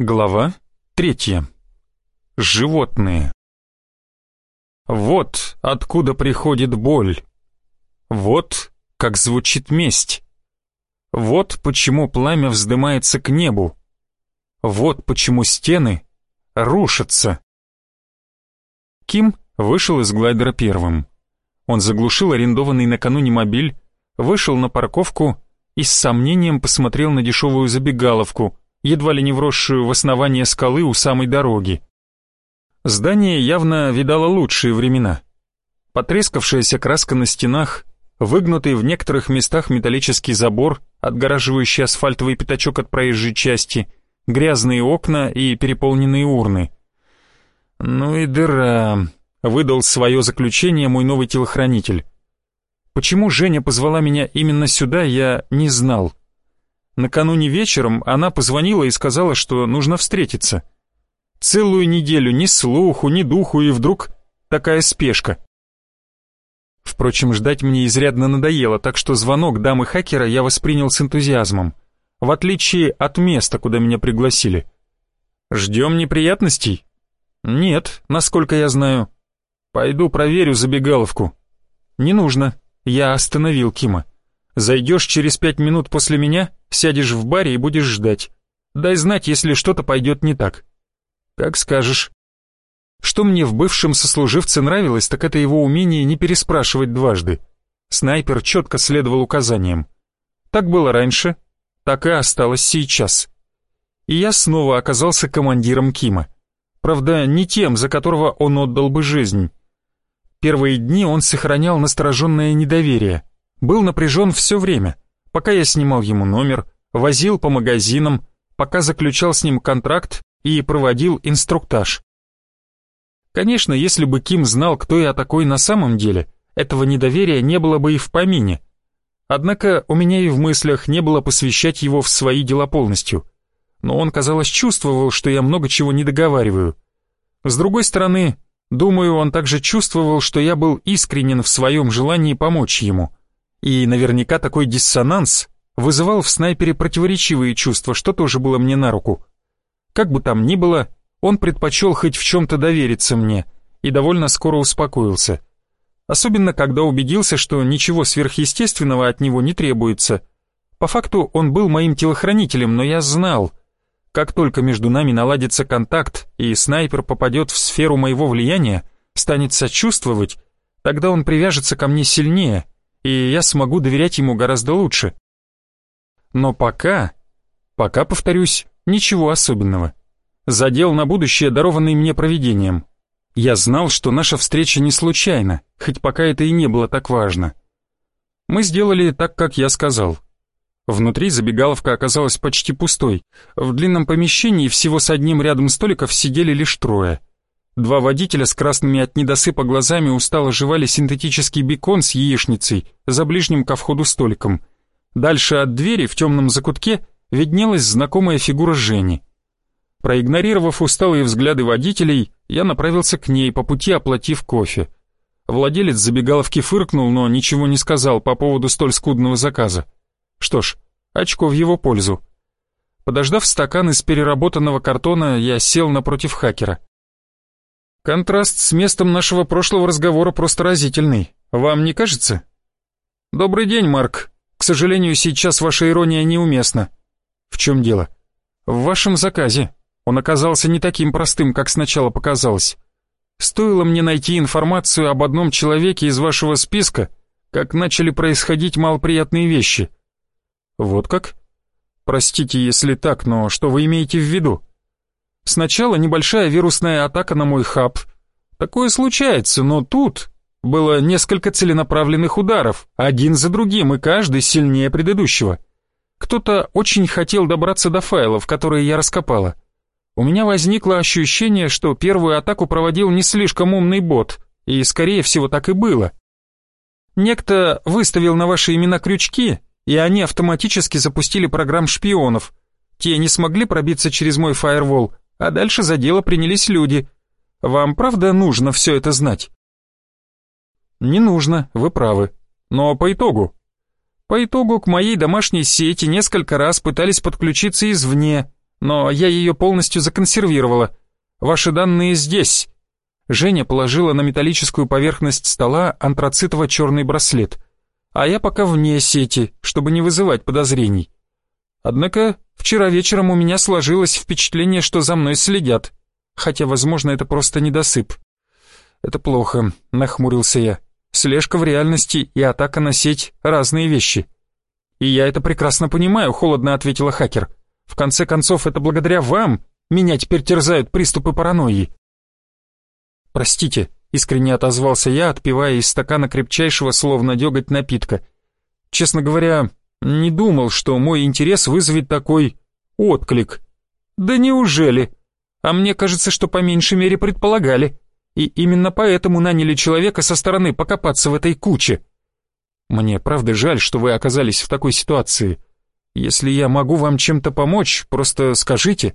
Глава третья. Животные. Вот откуда приходит боль. Вот как звучит месть. Вот почему пламя вздымается к небу. Вот почему стены рушатся. Ким вышел из глайдера первым. Он заглушил арендованный накануне мобиль, вышел на парковку и с сомнением посмотрел на дешевую забегаловку, едва ли не вросшую в основание скалы у самой дороги. Здание явно видало лучшие времена. Потрескавшаяся краска на стенах, выгнутый в некоторых местах металлический забор, отгораживающий асфальтовый пятачок от проезжей части, грязные окна и переполненные урны. «Ну и дыра», — выдал свое заключение мой новый телохранитель. Почему Женя позвала меня именно сюда, я не знал. Накануне вечером она позвонила и сказала, что нужно встретиться. Целую неделю ни слуху, ни духу, и вдруг такая спешка. Впрочем, ждать мне изрядно надоело, так что звонок дамы-хакера я воспринял с энтузиазмом, в отличие от места, куда меня пригласили. «Ждем неприятностей?» «Нет, насколько я знаю. Пойду проверю забегаловку». «Не нужно. Я остановил Кима. Зайдешь через пять минут после меня, сядешь в баре и будешь ждать. Дай знать, если что-то пойдет не так. Как скажешь. Что мне в бывшем сослуживце нравилось, так это его умение не переспрашивать дважды. Снайпер четко следовал указаниям. Так было раньше, так и осталось сейчас. И я снова оказался командиром Кима. Правда, не тем, за которого он отдал бы жизнь. Первые дни он сохранял настороженное недоверие, был напряжен все время, пока я снимал ему номер, возил по магазинам, пока заключал с ним контракт и проводил инструктаж. Конечно, если бы Ким знал, кто я такой на самом деле, этого недоверия не было бы и в помине. Однако у меня и в мыслях не было посвящать его в свои дела полностью. Но он, казалось, чувствовал, что я много чего не договариваю. С другой стороны, Думаю, он также чувствовал, что я был искренен в своем желании помочь ему. И наверняка такой диссонанс вызывал в снайпере противоречивые чувства, что тоже было мне на руку. Как бы там ни было, он предпочел хоть в чем-то довериться мне и довольно скоро успокоился. Особенно, когда убедился, что ничего сверхъестественного от него не требуется. По факту он был моим телохранителем, но я знал, как только между нами наладится контакт и снайпер попадет в сферу моего влияния, станет сочувствовать, тогда он привяжется ко мне сильнее, и я смогу доверять ему гораздо лучше. Но пока, пока, повторюсь, ничего особенного. Задел на будущее, дарованный мне провидением. Я знал, что наша встреча не случайна, хоть пока это и не было так важно. Мы сделали так, как я сказал — Внутри забегаловка оказалась почти пустой. В длинном помещении всего с одним рядом столиков сидели лишь трое. Два водителя с красными от недосыпа глазами устало жевали синтетический бекон с яичницей за ближним ко входу столиком. Дальше от двери в темном закутке виднелась знакомая фигура Жени. Проигнорировав усталые взгляды водителей, я направился к ней, по пути оплатив кофе. Владелец забегаловки фыркнул, но ничего не сказал по поводу столь скудного заказа. Что ж, очко в его пользу. Подождав стакан из переработанного картона, я сел напротив хакера. Контраст с местом нашего прошлого разговора просто разительный. Вам не кажется? Добрый день, Марк. К сожалению, сейчас ваша ирония неуместна. В чем дело? В вашем заказе. Он оказался не таким простым, как сначала показалось. Стоило мне найти информацию об одном человеке из вашего списка, как начали происходить малоприятные вещи. Вот как? Простите, если так, но что вы имеете в виду? Сначала небольшая вирусная атака на мой хаб. Такое случается, но тут было несколько целенаправленных ударов, один за другим, и каждый сильнее предыдущего. Кто-то очень хотел добраться до файлов, которые я раскопала. У меня возникло ощущение, что первую атаку проводил не слишком умный бот, и, скорее всего, так и было. Некто выставил на ваши имена крючки, и они автоматически запустили программ шпионов. Те не смогли пробиться через мой фаервол, а дальше за дело принялись люди. Вам правда нужно все это знать? Не нужно, вы правы. Но по итогу? По итогу к моей домашней сети несколько раз пытались подключиться извне, но я ее полностью законсервировала. Ваши данные здесь». Женя положила на металлическую поверхность стола антрацитово-черный браслет. А я пока вне сети, чтобы не вызывать подозрений. Однако вчера вечером у меня сложилось впечатление, что за мной следят. Хотя, возможно, это просто недосып. «Это плохо», — нахмурился я. «Слежка в реальности и атака на сеть — разные вещи». «И я это прекрасно понимаю», — холодно ответила хакер. «В конце концов, это благодаря вам меня теперь терзают приступы паранойи». «Простите», — искренне отозвался я, отпивая из стакана крепчайшего, словно деготь напитка. «Честно говоря, не думал, что мой интерес вызовет такой отклик». «Да неужели? А мне кажется, что по меньшей мере предполагали. И именно поэтому наняли человека со стороны покопаться в этой куче». «Мне правда жаль, что вы оказались в такой ситуации. Если я могу вам чем-то помочь, просто скажите».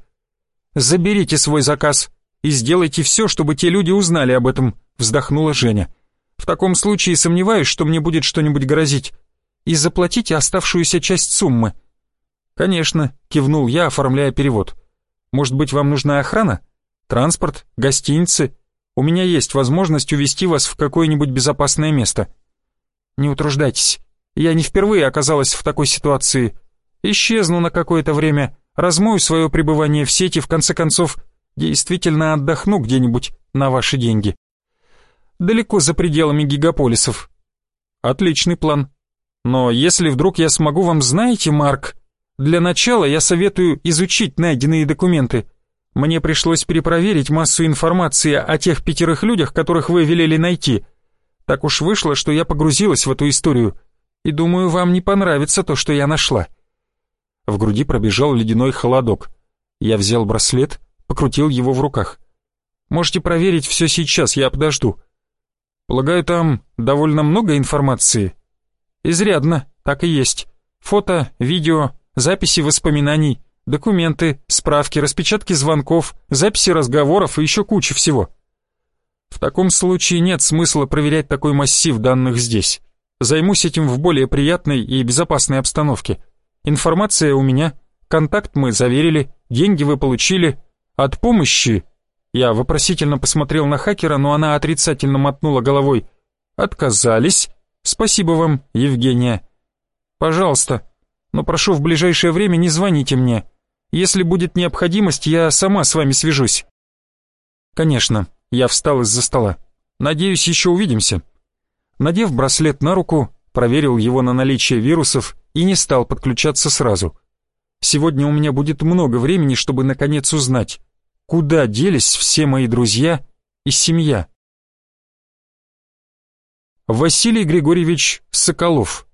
«Заберите свой заказ и сделайте все, чтобы те люди узнали об этом», — вздохнула Женя. «В таком случае сомневаюсь, что мне будет что-нибудь грозить. И заплатите оставшуюся часть суммы». «Конечно», — кивнул я, оформляя перевод. «Может быть, вам нужна охрана? Транспорт? Гостиницы? У меня есть возможность увезти вас в какое-нибудь безопасное место». «Не утруждайтесь. Я не впервые оказалась в такой ситуации. Исчезну на какое-то время, размою свое пребывание в сети, в конце концов, действительно отдохну где-нибудь на ваши деньги. Далеко за пределами гигаполисов. Отличный план. Но если вдруг я смогу вам, знаете, Марк, для начала я советую изучить найденные документы. Мне пришлось перепроверить массу информации о тех пятерых людях, которых вы велели найти. Так уж вышло, что я погрузилась в эту историю, и думаю, вам не понравится то, что я нашла. В груди пробежал ледяной холодок. Я взял браслет, покрутил его в руках. «Можете проверить все сейчас, я подожду». «Полагаю, там довольно много информации?» «Изрядно, так и есть. Фото, видео, записи воспоминаний, документы, справки, распечатки звонков, записи разговоров и еще куча всего». В таком случае нет смысла проверять такой массив данных здесь. Займусь этим в более приятной и безопасной обстановке. Информация у меня, контакт мы заверили, деньги вы получили. От помощи...» Я вопросительно посмотрел на хакера, но она отрицательно мотнула головой. «Отказались. Спасибо вам, Евгения. Пожалуйста, но прошу в ближайшее время не звоните мне. Если будет необходимость, я сама с вами свяжусь». «Конечно». Я встал из-за стола. «Надеюсь, еще увидимся». Надев браслет на руку, проверил его на наличие вирусов и не стал подключаться сразу. Сегодня у меня будет много времени, чтобы наконец узнать, куда делись все мои друзья и семья. Василий Григорьевич Соколов.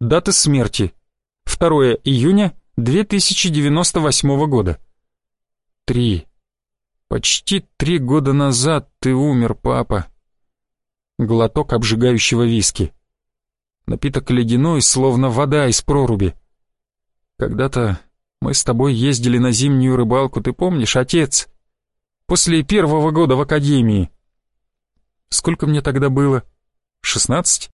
Дата смерти. 2 июня 2098 года. Три. Почти три года назад ты умер, папа. Глоток обжигающего виски. Напиток ледяной, словно вода из проруби. Когда-то мы с тобой ездили на зимнюю рыбалку, ты помнишь, отец? После первого года в академии. Сколько мне тогда было? Шестнадцать?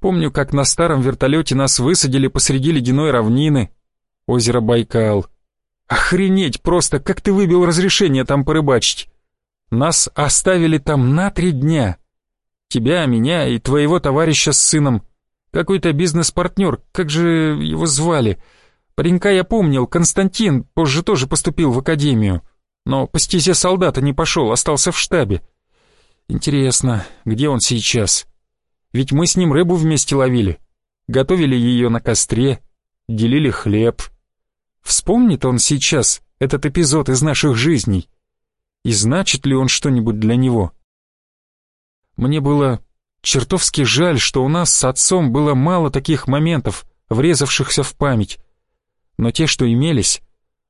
Помню, как на старом вертолете нас высадили посреди ледяной равнины, озеро Байкал. Охренеть просто, как ты выбил разрешение там порыбачить. Нас оставили там на три дня. Тебя, меня и твоего товарища с сыном. Какой-то бизнес-партнер, как же его звали? Паренька я помнил, Константин, позже тоже поступил в академию. Но по стезе солдата не пошел, остался в штабе. Интересно, где он сейчас? Ведь мы с ним рыбу вместе ловили. Готовили ее на костре, делили хлеб. Вспомнит он сейчас этот эпизод из наших жизней? И значит ли он что-нибудь для него? Мне было чертовски жаль, что у нас с отцом было мало таких моментов, врезавшихся в память. Но те, что имелись,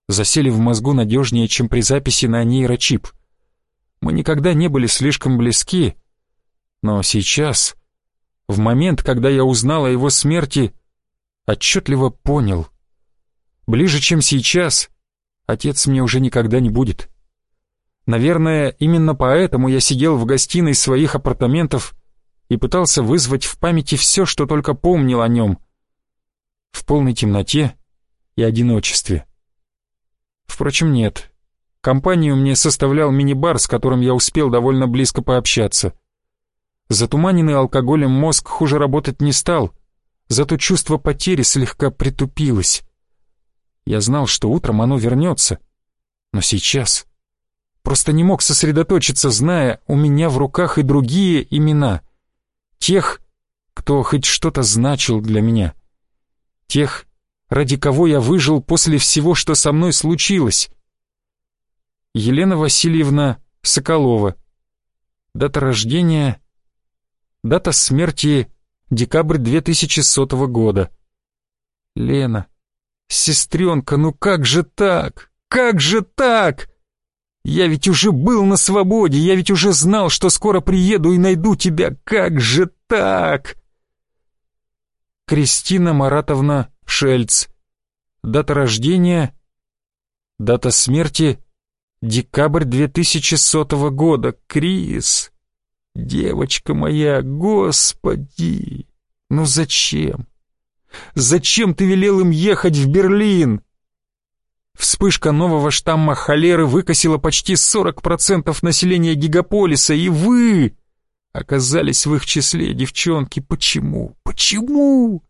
засели в мозгу надежнее, чем при записи на нейрочип. Мы никогда не были слишком близки, но сейчас, в момент, когда я узнал о его смерти, отчетливо понял. Ближе, чем сейчас, отец мне уже никогда не будет. Наверное, именно поэтому я сидел в гостиной своих апартаментов и пытался вызвать в памяти все, что только помнил о нем. В полной темноте и одиночестве. Впрочем, нет. Компанию мне составлял мини-бар, с которым я успел довольно близко пообщаться. Затуманенный алкоголем мозг хуже работать не стал, зато чувство потери слегка притупилось. Я знал, что утром оно вернется, но сейчас просто не мог сосредоточиться, зная, у меня в руках и другие имена. Тех, кто хоть что-то значил для меня. Тех, ради кого я выжил после всего, что со мной случилось. Елена Васильевна Соколова. Дата рождения... Дата смерти декабрь 2100 года. Лена, сестренка, ну как же так? Как же так? Я ведь уже был на свободе, я ведь уже знал, что скоро приеду и найду тебя. Как же так? Кристина Маратовна Шельц. Дата рождения, дата смерти декабрь 2100 года. Крис, девочка моя, господи, ну зачем? Зачем ты велел им ехать в Берлин? Вспышка нового штамма холеры выкосила почти 40% населения гигаполиса, и вы оказались в их числе, девчонки. Почему? Почему?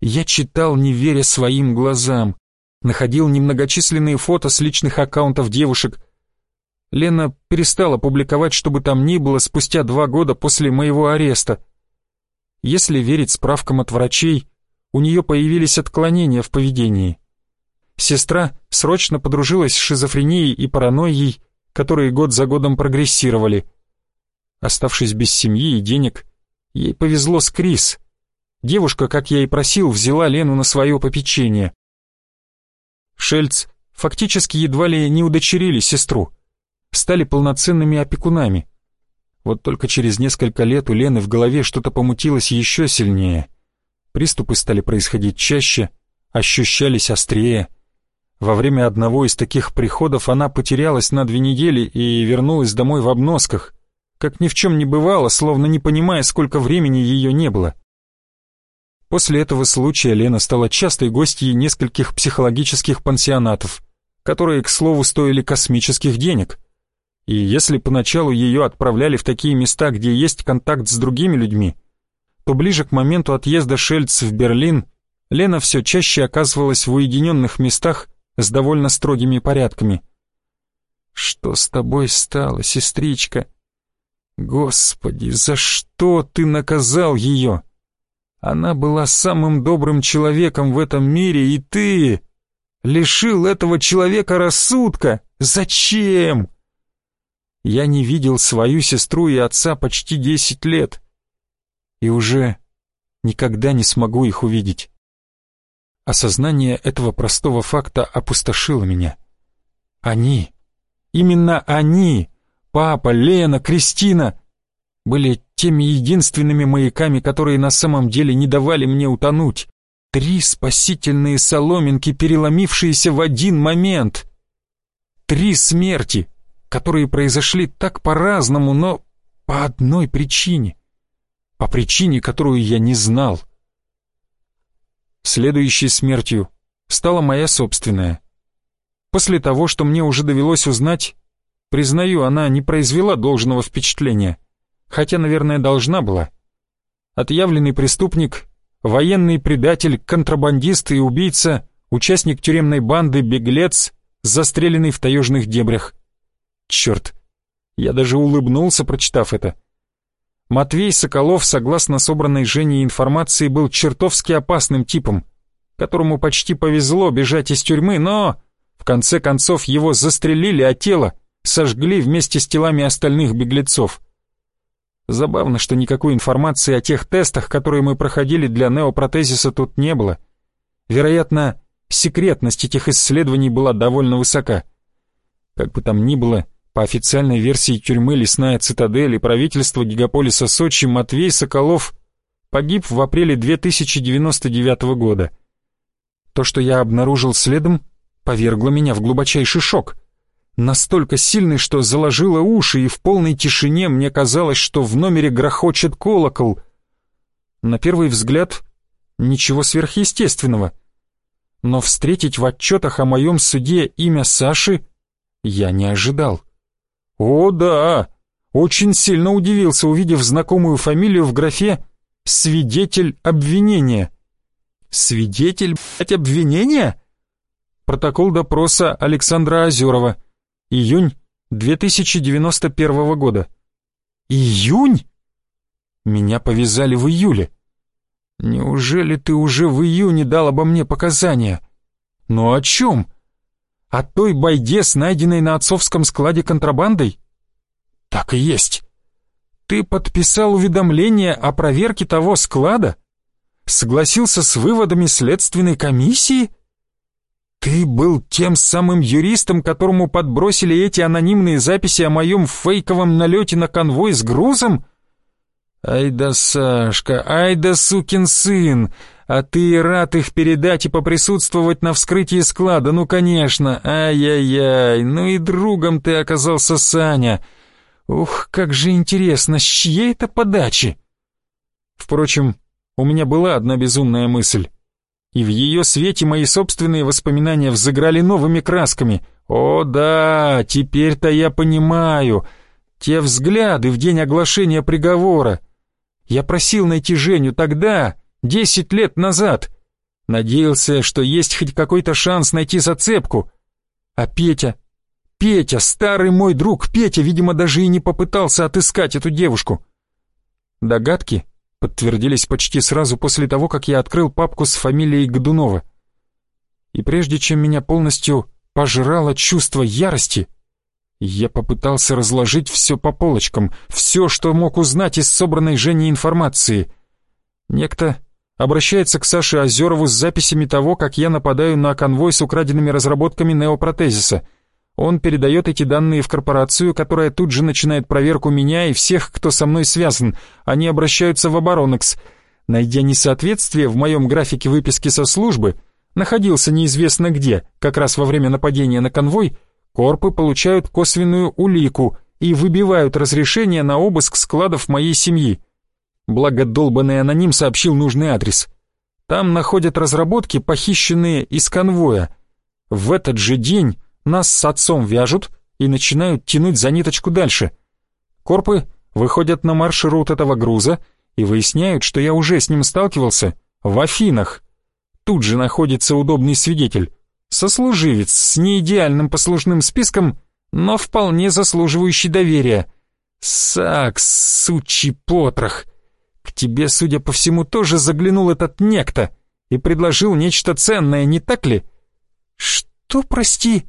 Я читал, не веря своим глазам. Находил немногочисленные фото с личных аккаунтов девушек. Лена перестала публиковать, чтобы там ни было, спустя два года после моего ареста. Если верить справкам от врачей, у нее появились отклонения в поведении. Сестра срочно подружилась с шизофренией и паранойей, которые год за годом прогрессировали. Оставшись без семьи и денег, ей повезло с Крис. Девушка, как я и просил, взяла Лену на свое попечение. Шельц фактически едва ли не удочерили сестру, стали полноценными опекунами. Вот только через несколько лет у Лены в голове что-то помутилось еще сильнее. Приступы стали происходить чаще, ощущались острее. Во время одного из таких приходов она потерялась на две недели и вернулась домой в обносках, как ни в чем не бывало, словно не понимая, сколько времени ее не было. После этого случая Лена стала частой гостьей нескольких психологических пансионатов, которые, к слову, стоили космических денег. И если поначалу ее отправляли в такие места, где есть контакт с другими людьми, то ближе к моменту отъезда Шельц в Берлин Лена все чаще оказывалась в уединенных местах с довольно строгими порядками. «Что с тобой стало, сестричка? Господи, за что ты наказал ее?» Она была самым добрым человеком в этом мире, и ты лишил этого человека рассудка. Зачем? Я не видел свою сестру и отца почти десять лет, и уже никогда не смогу их увидеть. Осознание этого простого факта опустошило меня. Они, именно они, папа, Лена, Кристина, были теми единственными маяками, которые на самом деле не давали мне утонуть. Три спасительные соломинки, переломившиеся в один момент. Три смерти, которые произошли так по-разному, но по одной причине. По причине, которую я не знал. Следующей смертью стала моя собственная. После того, что мне уже довелось узнать, признаю, она не произвела должного впечатления хотя, наверное, должна была. Отъявленный преступник, военный предатель, контрабандист и убийца, участник тюремной банды, беглец, застреленный в таежных дебрях. Черт, я даже улыбнулся, прочитав это. Матвей Соколов, согласно собранной Женей информации, был чертовски опасным типом, которому почти повезло бежать из тюрьмы, но в конце концов его застрелили, а тело сожгли вместе с телами остальных беглецов. Забавно, что никакой информации о тех тестах, которые мы проходили для неопротезиса, тут не было. Вероятно, секретность этих исследований была довольно высока. Как бы там ни было, по официальной версии тюрьмы «Лесная цитадель» и правительства гигаполиса Сочи Матвей Соколов погиб в апреле 2099 года. То, что я обнаружил следом, повергло меня в глубочайший шок настолько сильный, что заложило уши, и в полной тишине мне казалось, что в номере грохочет колокол. На первый взгляд, ничего сверхъестественного. но встретить в отчетах о моем суде имя Саши я не ожидал. О да, очень сильно удивился, увидев знакомую фамилию в графе «Свидетель обвинения». Свидетель, блядь, обвинения? Протокол допроса Александра Озерова. Июнь 2091 года. Июнь? Меня повязали в июле. Неужели ты уже в июне дал обо мне показания? Ну о чем? О той байде с найденной на отцовском складе контрабандой? Так и есть. Ты подписал уведомление о проверке того склада? Согласился с выводами следственной комиссии? Ты был тем самым юристом, которому подбросили эти анонимные записи о моем фейковом налете на конвой с грузом? Ай да Сашка, ай да сукин сын, а ты рад их передать и поприсутствовать на вскрытии склада, ну конечно, ай-яй-яй, ну и другом ты оказался, Саня. Ух, как же интересно, с чьей это подачи? Впрочем, у меня была одна безумная мысль и в ее свете мои собственные воспоминания взыграли новыми красками. О да, теперь-то я понимаю. Те взгляды в день оглашения приговора. Я просил найти Женю тогда, десять лет назад. Надеялся, что есть хоть какой-то шанс найти зацепку. А Петя... Петя, старый мой друг Петя, видимо, даже и не попытался отыскать эту девушку. Догадки подтвердились почти сразу после того, как я открыл папку с фамилией Годунова. И прежде чем меня полностью пожрало чувство ярости, я попытался разложить все по полочкам, все, что мог узнать из собранной Женей информации. Некто обращается к Саше Озерову с записями того, как я нападаю на конвой с украденными разработками неопротезиса — он передает эти данные в корпорацию, которая тут же начинает проверку меня и всех, кто со мной связан. Они обращаются в Оборонекс. Найдя несоответствие в моем графике выписки со службы, находился неизвестно где, как раз во время нападения на конвой, корпы получают косвенную улику и выбивают разрешение на обыск складов моей семьи. Благо долбанный аноним сообщил нужный адрес. Там находят разработки, похищенные из конвоя. В этот же день нас с отцом вяжут и начинают тянуть за ниточку дальше. Корпы выходят на маршрут этого груза и выясняют, что я уже с ним сталкивался в Афинах. Тут же находится удобный свидетель, сослуживец с неидеальным послужным списком, но вполне заслуживающий доверия. Сакс, сучий потрох. К тебе, судя по всему, тоже заглянул этот некто и предложил нечто ценное, не так ли? Что, прости?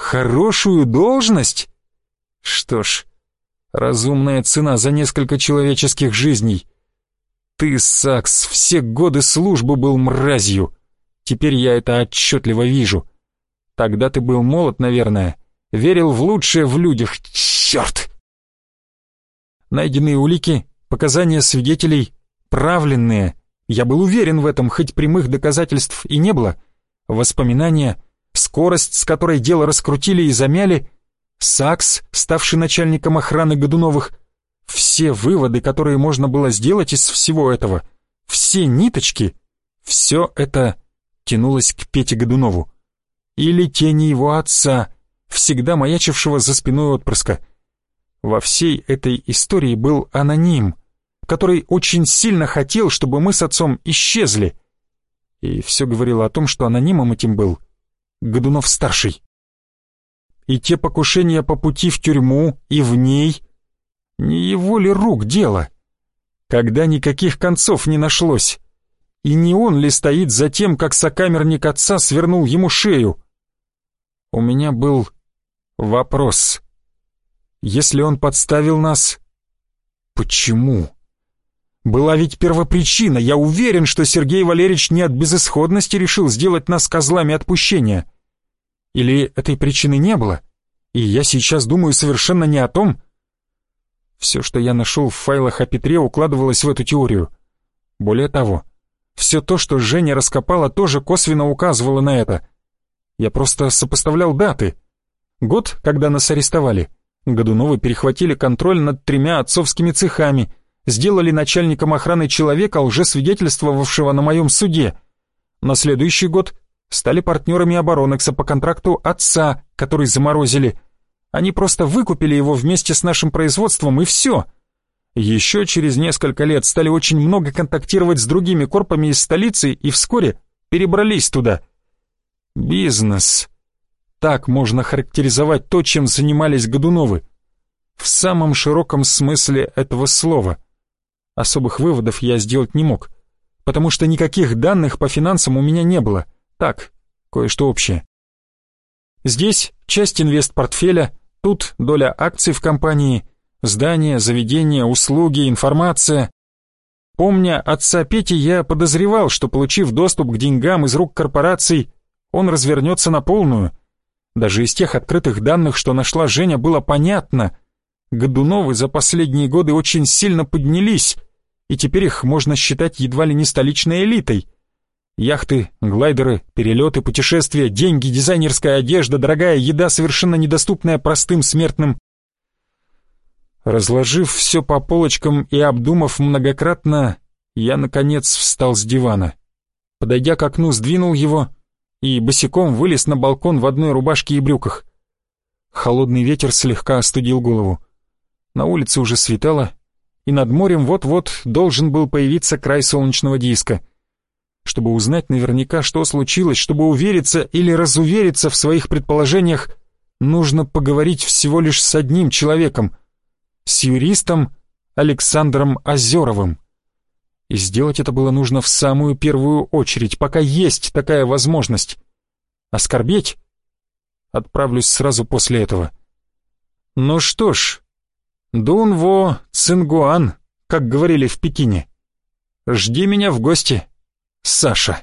Хорошую должность? Что ж, разумная цена за несколько человеческих жизней. Ты, Сакс, все годы службы был мразью. Теперь я это отчетливо вижу. Тогда ты был молод, наверное. Верил в лучшее в людях. Черт! Найденные улики, показания свидетелей, правленные. Я был уверен в этом, хоть прямых доказательств и не было. Воспоминания — скорость, с которой дело раскрутили и замяли, Сакс, ставший начальником охраны Годуновых, все выводы, которые можно было сделать из всего этого, все ниточки, все это тянулось к Пете Годунову. Или тени его отца, всегда маячившего за спиной отпрыска. Во всей этой истории был аноним, который очень сильно хотел, чтобы мы с отцом исчезли. И все говорило о том, что анонимом этим был Годунов-старший. И те покушения по пути в тюрьму и в ней, не его ли рук дело? Когда никаких концов не нашлось? И не он ли стоит за тем, как сокамерник отца свернул ему шею? У меня был вопрос. Если он подставил нас, почему? Была ведь первопричина. Я уверен, что Сергей Валерьевич не от безысходности решил сделать нас козлами отпущения. Или этой причины не было? И я сейчас думаю совершенно не о том. Все, что я нашел в файлах о Петре, укладывалось в эту теорию. Более того, все то, что Женя раскопала, тоже косвенно указывало на это. Я просто сопоставлял даты. Год, когда нас арестовали. Годуновы перехватили контроль над тремя отцовскими цехами — сделали начальником охраны человека, лжесвидетельствовавшего на моем суде. На следующий год стали партнерами Оборонекса по контракту отца, который заморозили. Они просто выкупили его вместе с нашим производством и все. Еще через несколько лет стали очень много контактировать с другими корпами из столицы и вскоре перебрались туда. Бизнес. Так можно характеризовать то, чем занимались Годуновы. В самом широком смысле этого слова. Особых выводов я сделать не мог, потому что никаких данных по финансам у меня не было. Так, кое-что общее. Здесь часть инвестпортфеля, тут доля акций в компании, здания, заведения, услуги, информация. Помня отца Пети, я подозревал, что получив доступ к деньгам из рук корпораций, он развернется на полную. Даже из тех открытых данных, что нашла Женя, было понятно. Годуновы за последние годы очень сильно поднялись, и теперь их можно считать едва ли не столичной элитой. Яхты, глайдеры, перелеты, путешествия, деньги, дизайнерская одежда, дорогая еда, совершенно недоступная простым смертным. Разложив все по полочкам и обдумав многократно, я, наконец, встал с дивана. Подойдя к окну, сдвинул его и босиком вылез на балкон в одной рубашке и брюках. Холодный ветер слегка остудил голову. На улице уже светало, и над морем вот-вот должен был появиться край солнечного диска. Чтобы узнать наверняка, что случилось, чтобы увериться или разувериться в своих предположениях, нужно поговорить всего лишь с одним человеком — с юристом Александром Озеровым. И сделать это было нужно в самую первую очередь, пока есть такая возможность. Оскорбить? Отправлюсь сразу после этого. Ну что ж, Дунво Цингуан, как говорили в Пекине. Жди меня в гости, Саша.